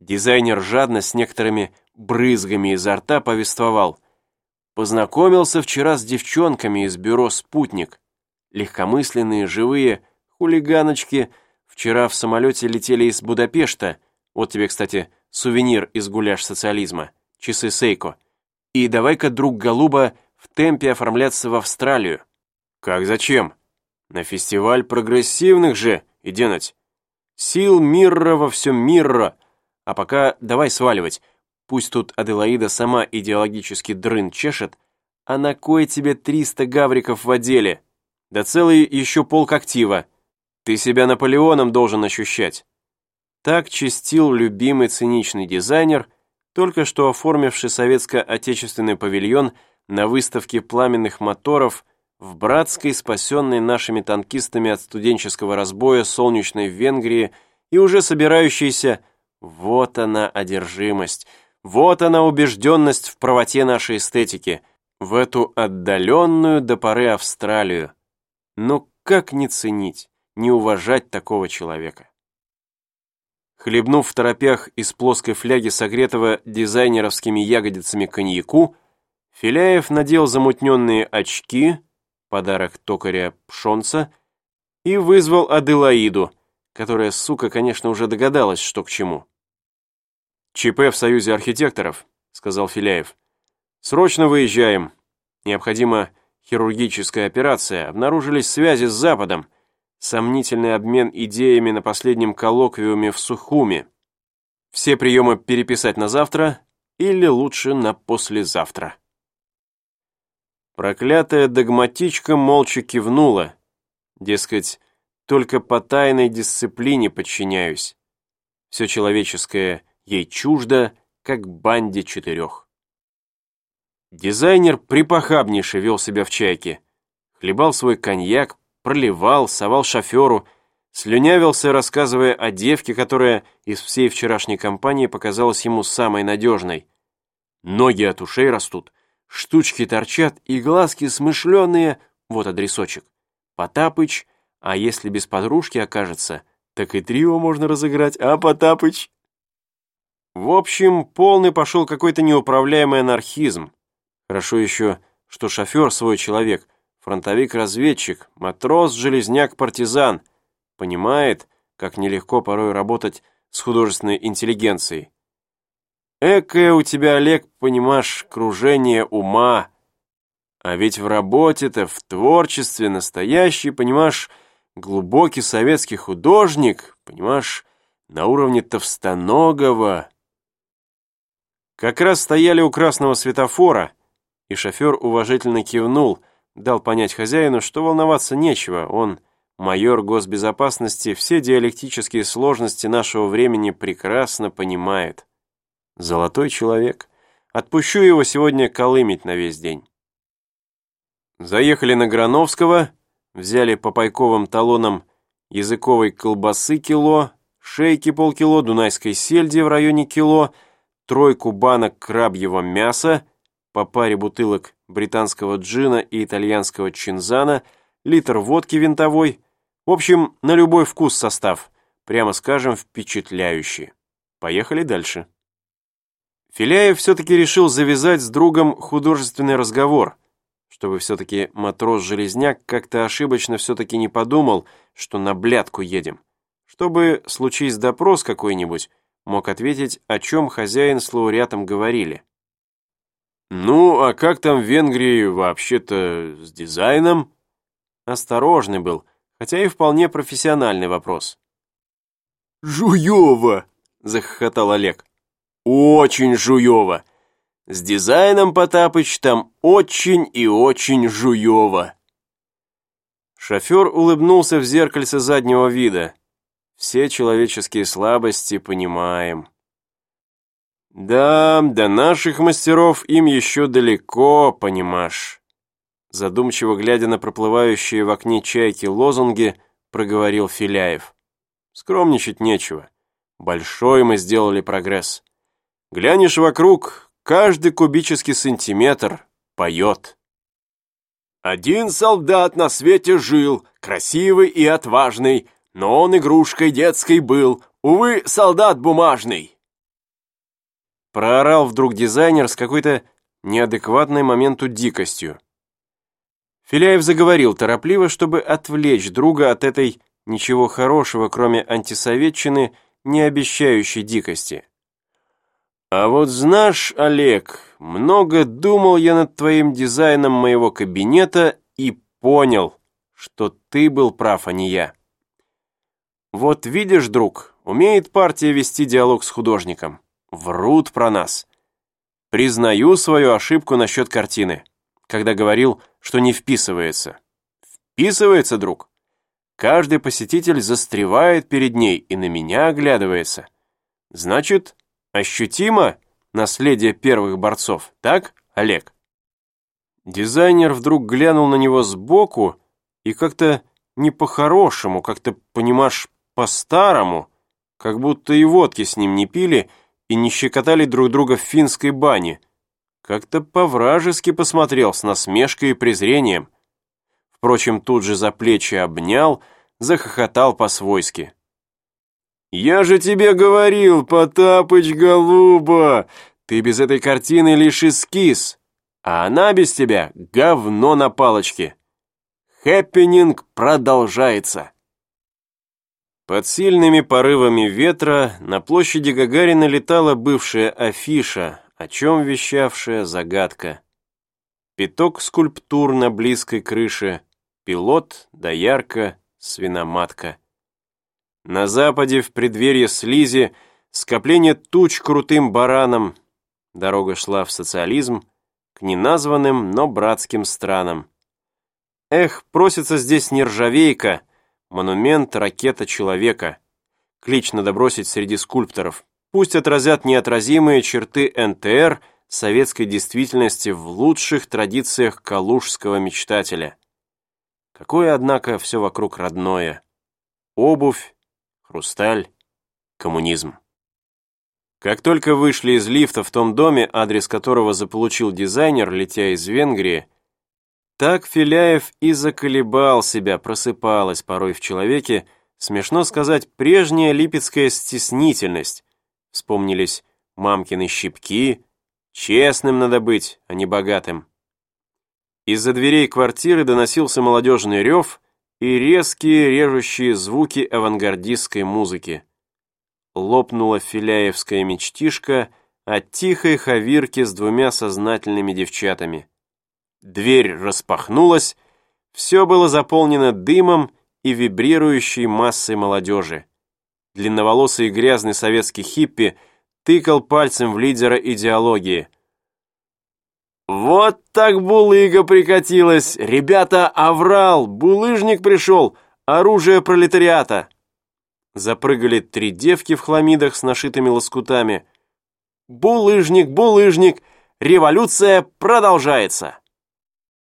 Дизайнер жадно с некоторыми брызгами изо рта повествовал. Познакомился вчера с девчонками из бюро «Спутник». Легкомысленные, живые, хулиганочки. Вчера в самолете летели из Будапешта. Вот тебе, кстати, сувенир из гуляш социализма. Часы Сейко. И давай-ка, друг Голуба, в темпе оформляться в Австралию. Как зачем? На фестиваль прогрессивных же, и денать. Сил мира во всем мира. А пока давай сваливать. Пусть тут Аделаида сама идеологически дрын чешет, а на кое тебе 300 гавриков в отделе? Да целый еще полк актива. Ты себя Наполеоном должен ощущать. Так чистил любимый циничный дизайнер, только что оформивший советско-отечественный павильон на выставке пламенных моторов в братской, спасенной нашими танкистами от студенческого разбоя солнечной Венгрии и уже собирающийся «вот она одержимость», «вот она убежденность в правоте нашей эстетики», в эту отдаленную до поры Австралию. Но как не ценить, не уважать такого человека? Хлебнув в торопях из плоской фляги согретого дизайнеровскими ягодицами коньяку, Филяев надел замутненные очки, подарок токаря Пшонца, и вызвал Аделаиду, которая, сука, конечно, уже догадалась, что к чему. «ЧП в Союзе архитекторов», — сказал Филяев. «Срочно выезжаем. Необходимо хирургическая операция, обнаружились связи с Западом, сомнительный обмен идеями на последнем коллоквиуме в Сухуме. Все приемы переписать на завтра или лучше на послезавтра. Проклятая догматичка молча кивнула. Дескать, только по тайной дисциплине подчиняюсь. Все человеческое ей чуждо, как банде четырех. Дизайнер припохабнейше вел себя в чайке. Хлебал свой коньяк, проливал, совал шоферу, слюнявился, рассказывая о девке, которая из всей вчерашней компании показалась ему самой надежной. Ноги от ушей растут, штучки торчат и глазки смышленые, вот адресочек. Потапыч, а если без подружки окажется, так и трио можно разыграть, а Потапыч? В общем, полный пошел какой-то неуправляемый анархизм. Хорошо еще, что шофер свой человек, фронтовик-разведчик, матрос-железняк-партизан, понимает, как нелегко порой работать с художественной интеллигенцией. Экое у тебя, Олег, понимаешь, кружение ума. А ведь в работе-то, в творчестве настоящий, понимаешь, глубокий советский художник, понимаешь, на уровне Товстоногова. Как раз стояли у красного светофора, и шофер уважительно кивнул, дал понять хозяину, что волноваться нечего, он, майор госбезопасности, все диалектические сложности нашего времени прекрасно понимает. Золотой человек. Отпущу его сегодня колымить на весь день. Заехали на Грановского, взяли по пайковым талонам языковой колбасы кило, шейки полкило, дунайской сельди в районе кило, тройку банок крабьего мяса, по паре бутылок британского джина и итальянского чинзана, литр водки винтовой. В общем, на любой вкус состав, прямо скажем, впечатляющий. Поехали дальше. Филяев все-таки решил завязать с другом художественный разговор, чтобы все-таки матрос-железняк как-то ошибочно все-таки не подумал, что на блядку едем. Чтобы, случись допрос какой-нибудь, мог ответить, о чем хозяин с лауреатом говорили. «Ну, а как там в Венгрии вообще-то с дизайном?» Осторожный был, хотя и вполне профессиональный вопрос. «Жуёво!» — захохотал Олег. «Очень жуёво! С дизайном, Потапыч, там очень и очень жуёво!» Шофер улыбнулся в зеркальце заднего вида. «Все человеческие слабости понимаем». «Да, до наших мастеров им еще далеко, понимаешь». Задумчиво глядя на проплывающие в окне чайки лозунги, проговорил Филяев. «Скромничать нечего. Большой мы сделали прогресс. Глянешь вокруг, каждый кубический сантиметр поет». «Один солдат на свете жил, красивый и отважный, но он игрушкой детской был, увы, солдат бумажный». проорал вдруг дизайнер с какой-то неадекватной моменту дикостью. Филяев заговорил торопливо, чтобы отвлечь друга от этой ничего хорошего, кроме антисоветчины, не обещающей дикости. «А вот знаешь, Олег, много думал я над твоим дизайном моего кабинета и понял, что ты был прав, а не я. Вот видишь, друг, умеет партия вести диалог с художником. Врут про нас. Признаю свою ошибку насчет картины, когда говорил, что не вписывается. Вписывается, друг. Каждый посетитель застревает перед ней и на меня оглядывается. Значит, ощутимо наследие первых борцов, так, Олег? Дизайнер вдруг глянул на него сбоку и как-то не по-хорошему, как-то, понимаешь, по-старому, как будто и водки с ним не пили и не щекотали друг друга в финской бане. Как-то по-вражески посмотрел с насмешкой и презрением. Впрочем, тут же за плечи обнял, захохотал по-свойски. «Я же тебе говорил, Потапыч, голуба, ты без этой картины лишь эскиз, а она без тебя говно на палочке. Хэппининг продолжается». Под сильными порывами ветра на площади Гагарина летала бывшая афиша, о чем вещавшая загадка. Пяток скульптур на близкой крыше, пилот, доярка, свиноматка. На западе, в преддверье слизи, скопление туч крутым бараном. Дорога шла в социализм, к неназванным, но братским странам. Эх, просится здесь нержавейка, монумент ракета человека. Клич надо бросить среди скульпторов. Пусть отразят неотразимые черты НТР советской действительности в лучших традициях калужского мечтателя. Какое, однако, все вокруг родное. Обувь, хрусталь, коммунизм. Как только вышли из лифта в том доме, адрес которого заполучил дизайнер, летя из Венгрии, так Филяев и заколебал себя, просыпалась порой в человеке, смешно сказать, прежняя липецкая стеснительность. Вспомнились мамкины щипки, честным надо быть, а не богатым. Из-за дверей квартиры доносился молодежный рев, и резкие режущие звуки авангардистской музыки. Лопнула филяевская мечтишка от тихой хавирки с двумя сознательными девчатами. Дверь распахнулась, все было заполнено дымом и вибрирующей массой молодежи. Длинноволосый и грязный советский хиппи тыкал пальцем в лидера идеологии – «Вот так булыга прикатилась! Ребята, аврал! Булыжник пришел! Оружие пролетариата!» Запрыгали три девки в хламидах с нашитыми лоскутами. «Булыжник, булыжник! Революция продолжается!»